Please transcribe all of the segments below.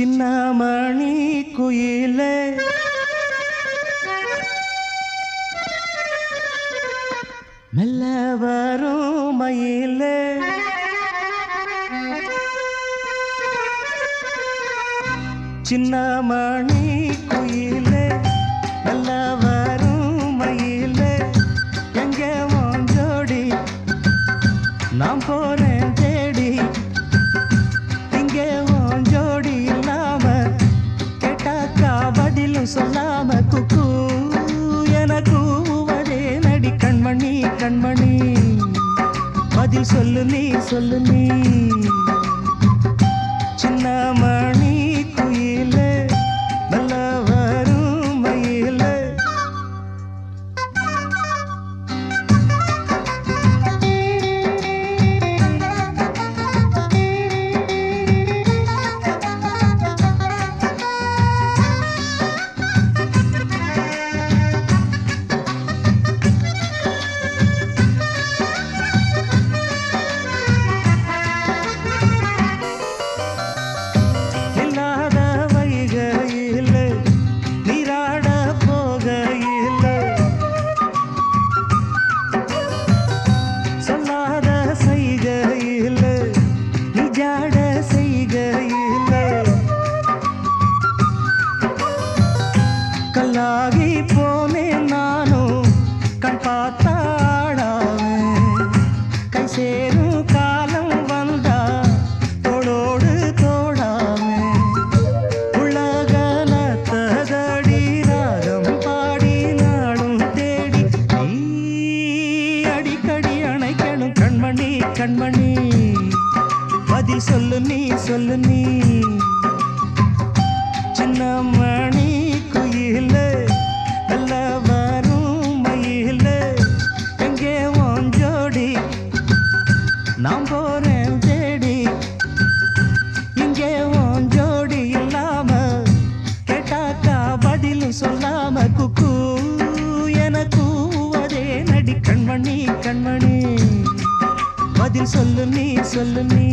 சின்னமணி குயிலே. மெல்ல வரும் மயிலே. சின்னமணி குயிலே. மெல்ல வரும் மயிலே. எங்கே உன் நாம் நான் சொல்லாம குக்கு. என கூவதே நடி கண்மணி கண்மணி. பதில் சொல்லு நீ சொல்லு நீ. கண்மணி. பதில் சொல்லு நீ சொல்லு நீ. சின்ன பதில் சொல்லு நீ சொல்லு நீ.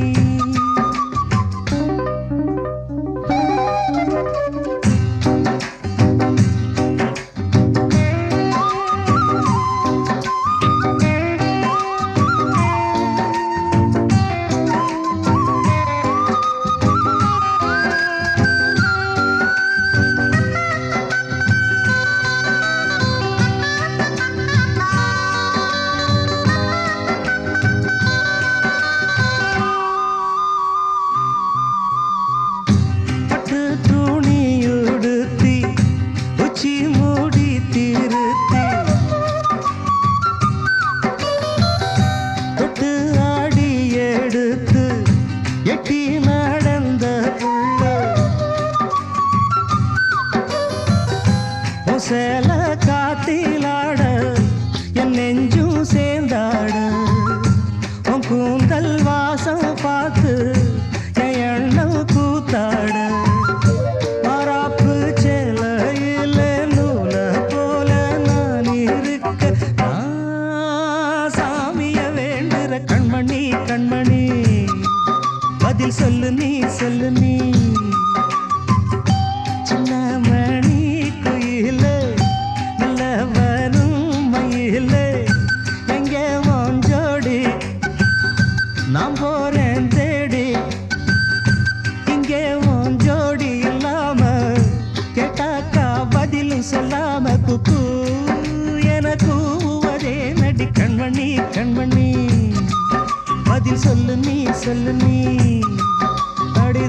சேல காத்திலாட என் நெஞ்சும் சேர்ந்தாட. உன் கூந்தல் வாசம் பார்த்து என் எண்ணம் கூத்தாட. மாறாப்பு சேலையில நூல போல நான் இருக்க சாமிய வேண்டுற கண்மணி கண்மணி. பதில் சொல்லு நீ சொல்லு நீ. சொல்லாம குக்கு என கூவதே நடி கண்மணி கண்மணி. பதில் சொல்லு நீ சொல்லு நீ. அடி